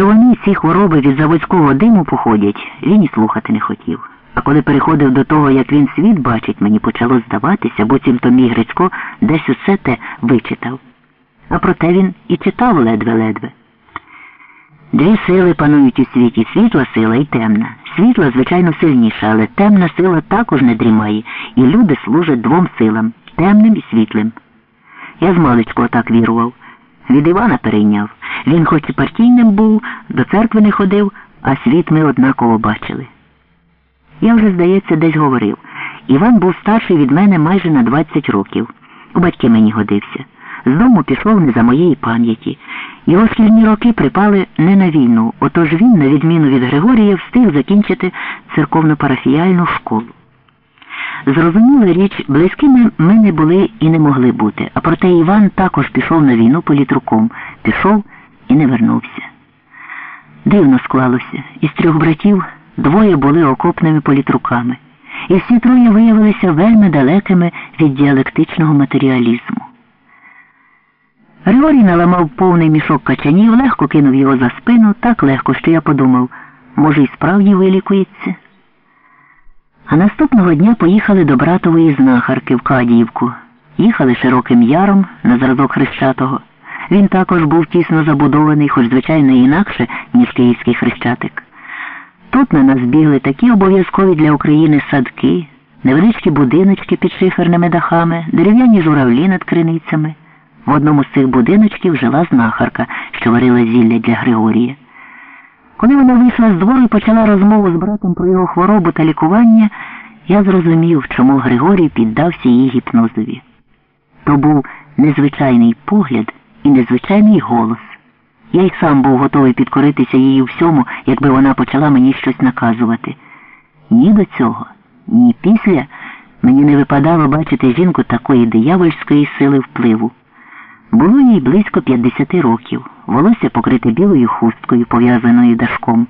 що вони ці хвороби від заводського диму походять, він і слухати не хотів. А коли переходив до того, як він світ бачить, мені почало здаватися, буцімто мій Грицько десь усе те вичитав. А проте він і читав ледве-ледве. Дві сили панують у світі світла сила і темна. Світла, звичайно, сильніша, але темна сила також не дрімає, і люди служать двом силам темним і світлим. Я з маличку отак вірував. Від Івана перейняв. Він хоч і партійним був, до церкви не ходив, а світ ми однаково бачили. Я вже, здається, десь говорив. Іван був старший від мене майже на 20 років. У батьки мені годився. З дому пішов не за моєї пам'яті. Його шкільні роки припали не на війну, отож він, на відміну від Григорія, встиг закінчити церковно-парафіяльну школу. Зрозуміла річ, близькими ми не були і не могли бути, а проте Іван також пішов на війну політруком, пішов і не вернувся. Дивно склалося. Із трьох братів двоє були окопними політруками, і всі троє виявилися вельми далекими від діалектичного матеріалізму. Григорій наламав повний мішок качанів, легко кинув його за спину, так легко, що я подумав, може, і справді вилікується. А наступного дня поїхали до братової знахарки в Кадіївку. Їхали широким яром на зразок Хрещатого. Він також був тісно забудований, хоч, звичайно, інакше, ніж київський хрещатик. Тут на нас бігли такі обов'язкові для України садки, невеличкі будиночки під шиферними дахами, дерев'яні журавлі над криницями. В одному з цих будиночків жила знахарка, що варила зілля для Григорія. Коли вона вийшла з двору і почала розмову з братом про його хворобу та лікування, я зрозумів, чому Григорій піддався її гіпнозові. То був незвичайний погляд і незвичайний голос. Я й сам був готовий підкоритися у всьому, якби вона почала мені щось наказувати. Ні до цього, ні після мені не випадало бачити жінку такої диявольської сили впливу. Було їй близько 50 років, волосся покрите білою хусткою, пов'язаною дашком.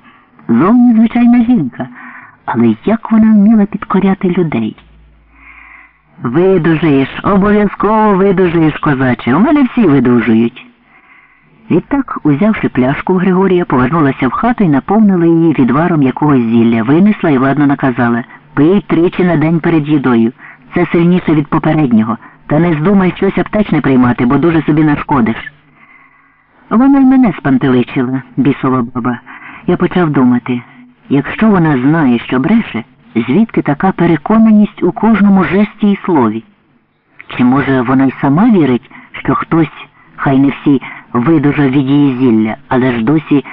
Зовні звичайна жінка, але як вона вміла підкоряти людей? Видужаєш, обов'язково видужаєш, козаче. У мене всі видужують. Відтак, узявши пляшку Григорія, повернулася в хату і наповнила її відваром якогось зілля, винесла і ладно наказала пий тричі на день перед їдою. Це сильніше від попереднього. Та не здумай щось аптечне приймати, бо дуже собі нашкодиш. Вона й мене спантеличила, бісова баба. Я почав думати, якщо вона знає, що бреше, звідки така переконаність у кожному жесті і слові? Чи, може, вона й сама вірить, що хтось, хай не всі, видужав від її зілля, але ж досі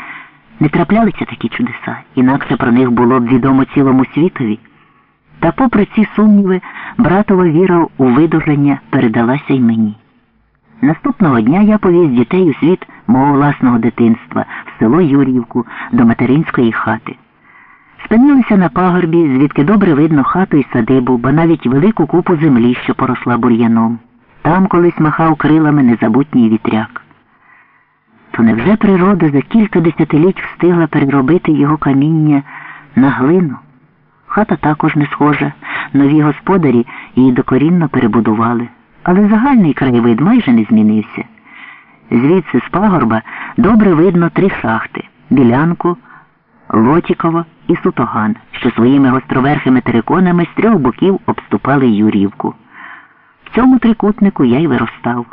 не траплялися такі чудеса, інакше про них було б відомо цілому світові. Та попри ці сумніви, братова віра у видужання передалася й мені. Наступного дня я повіз дітей у світ мого власного дитинства в село Юрівку до материнської хати. Спинилися на пагорбі, звідки добре видно хату і садибу, бо навіть велику купу землі, що поросла бур'яном. Там колись махав крилами незабутній вітряк. То невже природа за кілька десятиліть встигла переробити його каміння на глину? Хата також не схожа. Нові господарі її докорінно перебудували. Але загальний краєвид майже не змінився. Звідси з пагорба добре видно три шахти білянку, Лотіково і Сутоган, що своїми гостроверхими териконами з трьох боків обступали Юрівку. В цьому трикутнику я й виростав.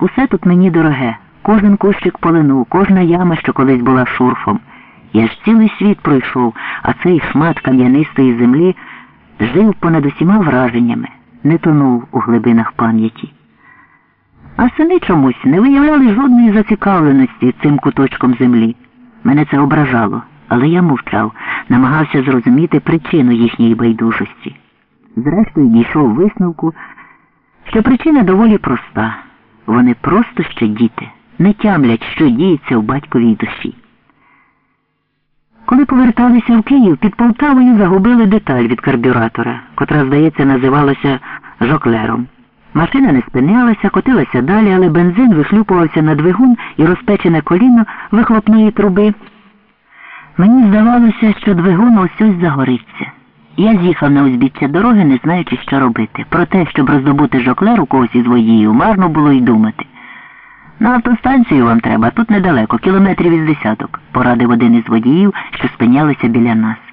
Усе тут мені дороге, кожен кущик полину, кожна яма, що колись була шурфом. Я ж цілий світ пройшов, а цей шмат кам'янистої землі жив понад усіма враженнями, не тонув у глибинах пам'яті. А сини чомусь не виявляли жодної зацікавленості цим куточком землі. Мене це ображало, але я мовчав, намагався зрозуміти причину їхньої байдужості. Зрештою дійшов висновку, що причина доволі проста. Вони просто ще діти, не тямлять, що діється в батьковій душі. Коли поверталися в Київ, під Полтавою загубили деталь від карбюратора, котра, здається, називалася жоклером. Машина не спинялася, котилася далі, але бензин вихлюпувався на двигун і розпечене коліно вихлопної труби. Мені здавалося, що двигун ось ось загориться. Я з'їхав на узбіччя дороги, не знаючи, що робити. Про те, щоб роздобути жоклер у когось із водіїв, марно було й думати. На автостанцію вам треба, тут недалеко, кілометрів із десяток, порадив один із водіїв, що спинялися біля нас.